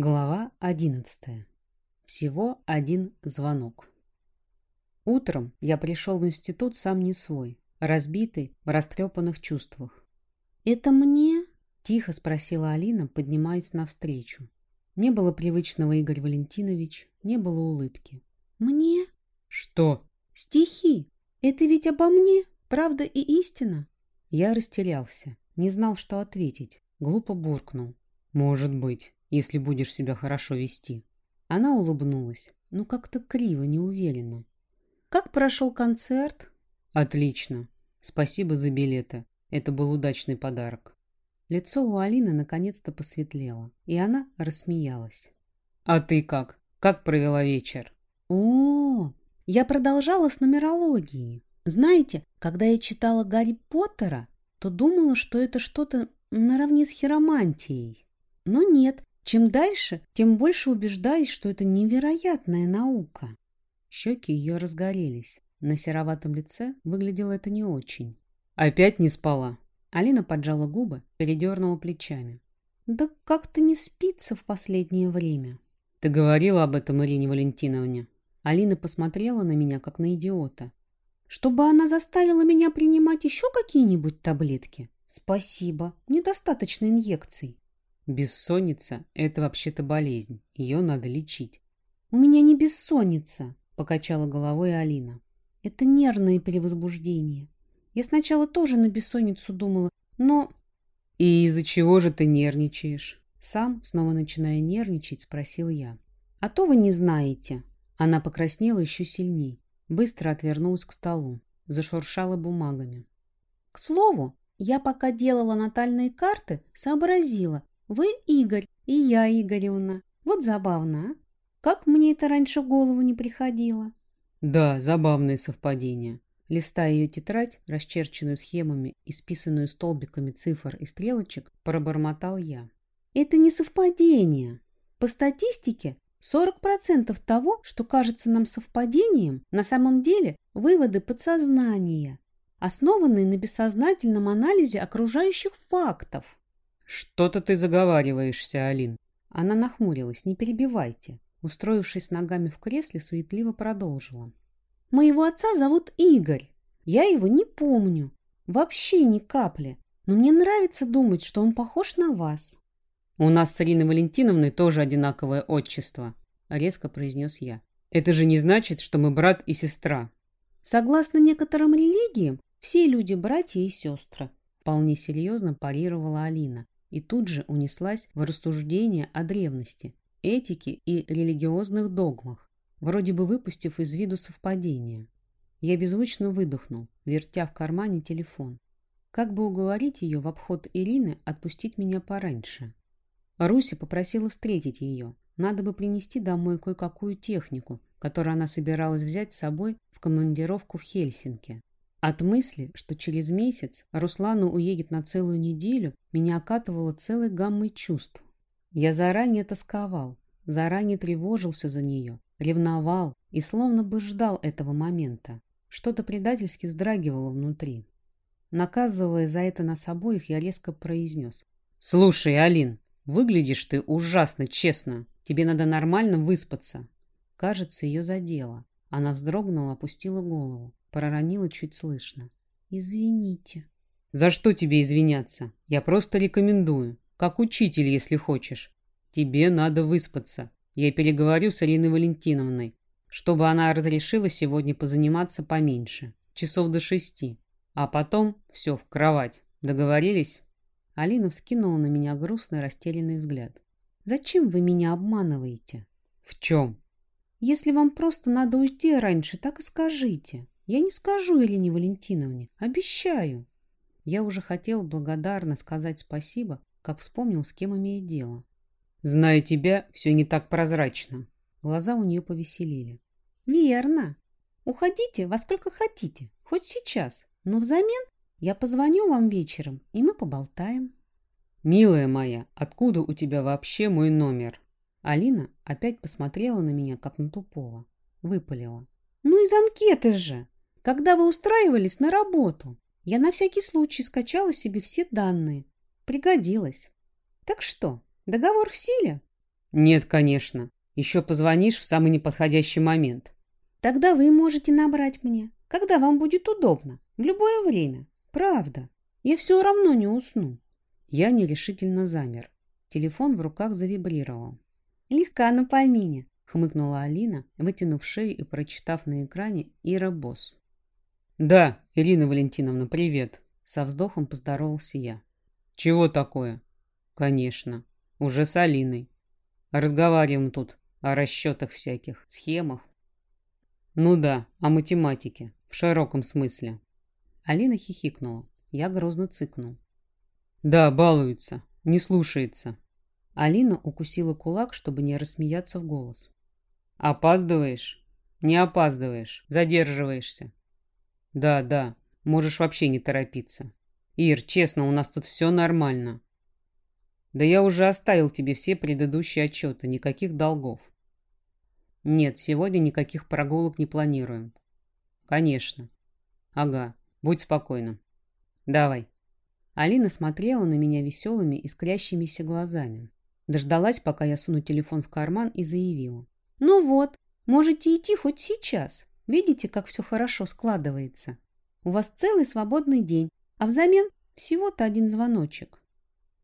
Глава одиннадцатая. Всего один звонок. Утром я пришел в институт сам не свой, разбитый, в растрепанных чувствах. «Это мне?» – тихо спросила Алина, поднимаясь навстречу. Не было привычного Игорь Валентинович, не было улыбки. «Мне?» «Что?» «Стихи! Это ведь обо мне, правда и истина?» Я растерялся, не знал, что ответить, глупо буркнул. «Может быть» если будешь себя хорошо вести. Она улыбнулась, но как-то криво, неуверенно. Как прошел концерт? Отлично. Спасибо за билеты. Это был удачный подарок. Лицо у Алины наконец-то посветлело, и она рассмеялась. А ты как? Как провела вечер? О, я продолжала с нумерологией. Знаете, когда я читала Гарри Поттера, то думала, что это что-то наравне с хиромантией. Но нет, чем дальше, тем больше убеждаюсь, что это невероятная наука. Щеки ее разгорелись. На сероватом лице выглядело это не очень. «Опять не спала?» Алина поджала губы, передернула плечами. «Да как-то не спится в последнее время». «Ты говорила об этом Ирине Валентиновне?» Алина посмотрела на меня, как на идиота. «Чтобы она заставила меня принимать еще какие-нибудь таблетки?» «Спасибо. Недостаточно инъекций». Бессонница – это вообще-то болезнь. Ее надо лечить. «У меня не бессонница», – покачала головой Алина. «Это нервное перевозбуждение. Я сначала тоже на бессонницу думала, но...» «И из-за чего же ты нервничаешь?» Сам, снова начиная нервничать, спросил я. «А то вы не знаете». Она покраснела еще сильней, быстро отвернулась к столу, зашуршала бумагами. «К слову, я пока делала натальные карты, сообразила, вы Игорь, и я Игоревна. Вот забавно, а? Как мне это раньше в голову не приходило? Да, забавное совпадение. Листая ее тетрадь, расчерченную схемами и списанную столбиками цифр и стрелочек, пробормотал я. Это не совпадение. По статистике, 40% того, что кажется нам совпадением, на самом деле выводы подсознания, основанные на бессознательном анализе окружающих фактов. «Что-то ты заговариваешься, Алин». Она нахмурилась. «Не перебивайте». Устроившись ногами в кресле, суетливо продолжила. «Моего отца зовут Игорь. Я его не помню. Вообще ни капли. Но мне нравится думать, что он похож на вас». «У нас с Ариной Валентиновной тоже одинаковое отчество», — резко произнес я. «Это же не значит, что мы брат и сестра». «Согласно некоторым религиям, все люди братья и сестры», — вполне серьезно парировала Алина и тут же унеслась в рассуждение о древности, этике и религиозных догмах, вроде бы выпустив из виду совпадение. Я беззвучно выдохнул, вертя в кармане телефон. Как бы уговорить ее в обход Ирины отпустить меня пораньше? Руся попросила встретить ее. Надо бы принести домой кое-какую технику, которую она собиралась взять с собой в командировку в Хельсинки. От мысли, что через месяц Руслану уедет на целую неделю, меня окатывало целой гаммой чувств. Я заранее тосковал, заранее тревожился за нее, ревновал и словно бы ждал этого момента. Что-то предательски вздрагивало внутри. Наказывая за это нас обоих, я резко произнес. «Слушай, Алин, выглядишь ты ужасно, честно. Тебе надо нормально выспаться». Кажется, ее задело. Она вздрогнула, опустила голову. Проронила чуть слышно. «Извините». «За что тебе извиняться? Я просто рекомендую. Как учитель, если хочешь. Тебе надо выспаться. Я переговорю с Ариной Валентиновной, чтобы она разрешила сегодня позаниматься поменьше. Часов до шести. А потом все, в кровать. Договорились?» Алина вскинула на меня грустный растерянный взгляд. «Зачем вы меня обманываете?» «В чем?» «Если вам просто надо уйти раньше, так и скажите. Я не скажу Елене Валентиновне, обещаю. Я уже хотел благодарно сказать спасибо, как вспомнил, с кем имею дело. Зная тебя, все не так прозрачно. Глаза у нее повеселили. Верно. Уходите во сколько хотите, хоть сейчас. Но взамен я позвоню вам вечером, и мы поболтаем. Милая моя, откуда у тебя вообще мой номер? Алина опять посмотрела на меня, как на тупого. Выпалила. Ну из анкеты же. Когда вы устраивались на работу, я на всякий случай скачала себе все данные. Пригодилось. Так что, договор в силе? Нет, конечно. Еще позвонишь в самый неподходящий момент. Тогда вы можете набрать мне, когда вам будет удобно, в любое время. Правда. Я все равно не усну. Я нерешительно замер. Телефон в руках завибрировал. «Легка на помине», — хмыкнула Алина, вытянув шею и прочитав на экране «Ира Босс». «Да, Ирина Валентиновна, привет!» Со вздохом поздоровался я. «Чего такое?» «Конечно. Уже с Алиной. Разговариваем тут о расчетах всяких, схемах». «Ну да, о математике. В широком смысле». Алина хихикнула. Я грозно цыкнул. «Да, балуется. Не слушается». Алина укусила кулак, чтобы не рассмеяться в голос. «Опаздываешь?» «Не опаздываешь. Задерживаешься». «Да, да. Можешь вообще не торопиться. Ир, честно, у нас тут все нормально». «Да я уже оставил тебе все предыдущие отчеты. Никаких долгов». «Нет, сегодня никаких прогулок не планируем». «Конечно». «Ага. Будь спокойна. Давай». Алина смотрела на меня веселыми, искрящимися глазами. Дождалась, пока я суну телефон в карман и заявила. «Ну вот, можете идти хоть сейчас. Видите, как все хорошо складывается. У вас целый свободный день, а взамен всего-то один звоночек».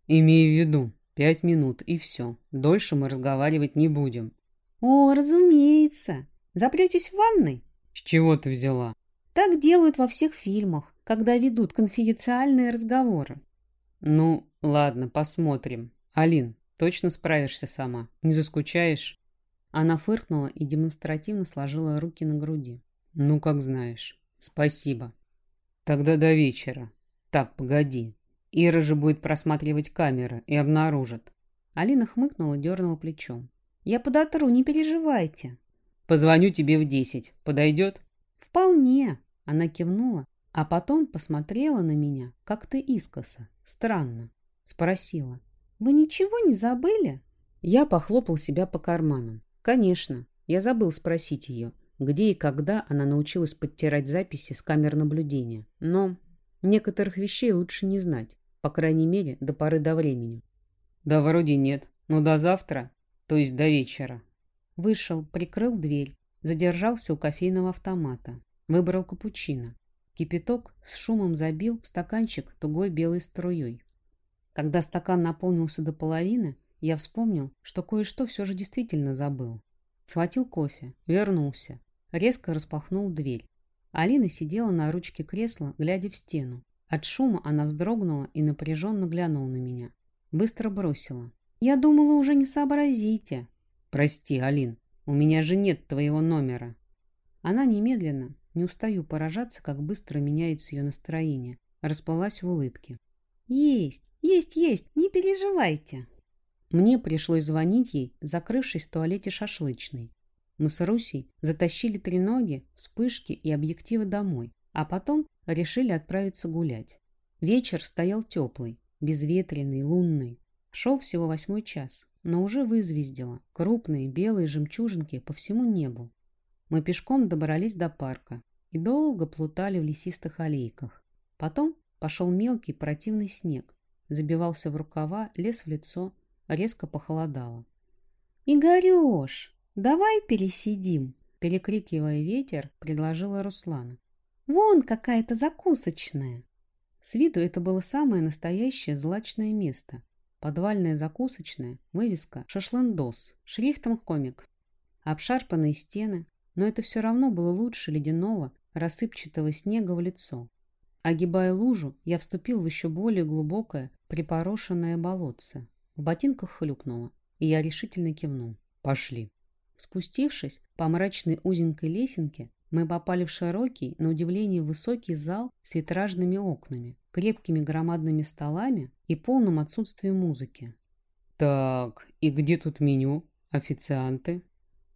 «Имей в виду, пять минут и все. Дольше мы разговаривать не будем». «О, разумеется. Запретесь в ванной?» «С чего ты взяла?» «Так делают во всех фильмах когда ведут конфиденциальные разговоры. Ну, ладно, посмотрим. Алин, точно справишься сама? Не заскучаешь? Она фыркнула и демонстративно сложила руки на груди. Ну, как знаешь. Спасибо. Тогда до вечера. Так, погоди. Ира же будет просматривать камеры и обнаружит. Алина хмыкнула, дернула плечом. Я подотру, не переживайте. Позвоню тебе в десять. Подойдет? Вполне. Она кивнула а потом посмотрела на меня как-то искоса, странно. Спросила. «Вы ничего не забыли?» Я похлопал себя по карманам. Конечно, я забыл спросить ее, где и когда она научилась подтирать записи с камер наблюдения. Но некоторых вещей лучше не знать, по крайней мере, до поры до времени. Да вроде нет, но до завтра, то есть до вечера. Вышел, прикрыл дверь, задержался у кофейного автомата, выбрал капучино. Кипяток с шумом забил в стаканчик тугой белой струей. Когда стакан наполнился до половины, я вспомнил, что кое-что все же действительно забыл. Схватил кофе, вернулся, резко распахнул дверь. Алина сидела на ручке кресла, глядя в стену. От шума она вздрогнула и напряженно глянула на меня. Быстро бросила. «Я думала, уже не сообразите». «Прости, Алин, у меня же нет твоего номера». Она немедленно, не устаю поражаться, как быстро меняется ее настроение. Расплылась в улыбке. «Есть, есть, есть, не переживайте!» Мне пришлось звонить ей, закрывшись в туалете шашлычной. Мы с Русей затащили треноги, вспышки и объективы домой, а потом решили отправиться гулять. Вечер стоял теплый, безветренный, лунный. Шел всего восьмой час, но уже вызвездило крупные белые жемчужинки по всему небу. Мы пешком добрались до парка и долго плутали в лесистых аллейках. Потом пошел мелкий противный снег, забивался в рукава, лез в лицо, резко похолодало. «Игорёш, давай пересидим!» Перекрикивая ветер, предложила Руслана. «Вон какая-то закусочная!» С виду это было самое настоящее злачное место. Подвальная закусочная, вывеска «Шашлындос», шрифтом комик. Обшарпанные стены, но это все равно было лучше ледяного, рассыпчатого снега в лицо. Огибая лужу, я вступил в еще более глубокое, припорошенное болотце. В ботинках хлюпнуло, и я решительно кивнул. «Пошли». Спустившись по мрачной узенькой лесенке, мы попали в широкий, на удивление высокий зал с витражными окнами, крепкими громадными столами и полным отсутствием музыки. «Так, и где тут меню? Официанты?»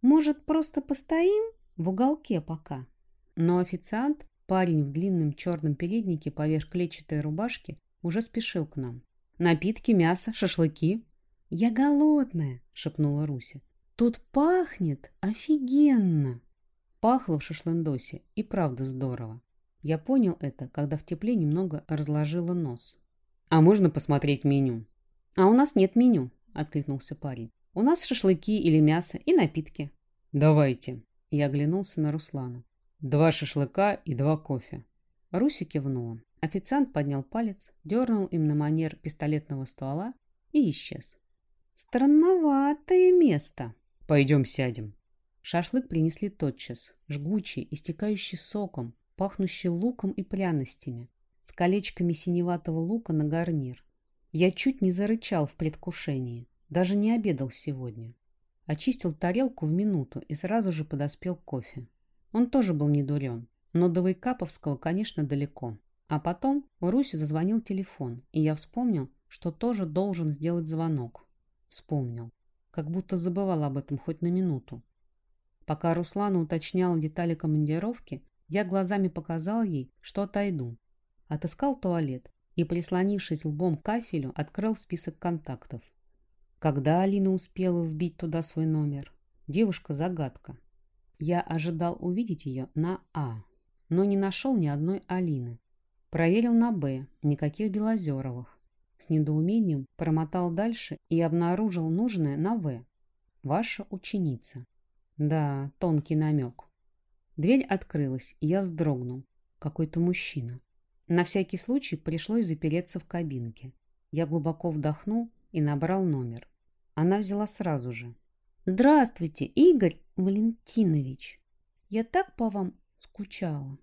Может, просто постоим в уголке пока? Но официант, парень в длинном черном переднике поверх клетчатой рубашки, уже спешил к нам. Напитки, мясо, шашлыки. «Я голодная», — шепнула Руся. «Тут пахнет офигенно!» Пахло в шашлындосе и правда здорово. Я понял это, когда в тепле немного разложила нос. «А можно посмотреть меню?» «А у нас нет меню», — откликнулся парень. У нас шашлыки или мясо и напитки. Давайте. Я оглянулся на Руслана. Два шашлыка и два кофе. Руся кивнула. Официант поднял палец, дернул им на манер пистолетного ствола и исчез. Странноватое место. Пойдем сядем. Шашлык принесли тотчас, жгучий, истекающий соком, пахнущий луком и пряностями, с колечками синеватого лука на гарнир. Я чуть не зарычал в предвкушении, даже не обедал сегодня. Очистил тарелку в минуту и сразу же подоспел кофе. Он тоже был не дурен, но до Вайкаповского, конечно, далеко. А потом у Руси зазвонил телефон, и я вспомнил, что тоже должен сделать звонок. Вспомнил. Как будто забывал об этом хоть на минуту. Пока Руслана уточняла детали командировки, я глазами показал ей, что отойду. Отыскал туалет и, прислонившись лбом к кафелю, открыл список контактов. Когда Алина успела вбить туда свой номер? Девушка-загадка. Я ожидал увидеть ее на А, но не нашел ни одной Алины. Проверил на Б, никаких Белозеровых. С недоумением промотал дальше и обнаружил нужное на В. Ваша ученица. Да, тонкий намек. Дверь открылась, и я вздрогнул. Какой-то мужчина. На всякий случай пришлось запереться в кабинке. Я глубоко вдохнул и набрал номер. Она взяла сразу же. «Здравствуйте, Игорь Валентинович. Я так по вам скучала».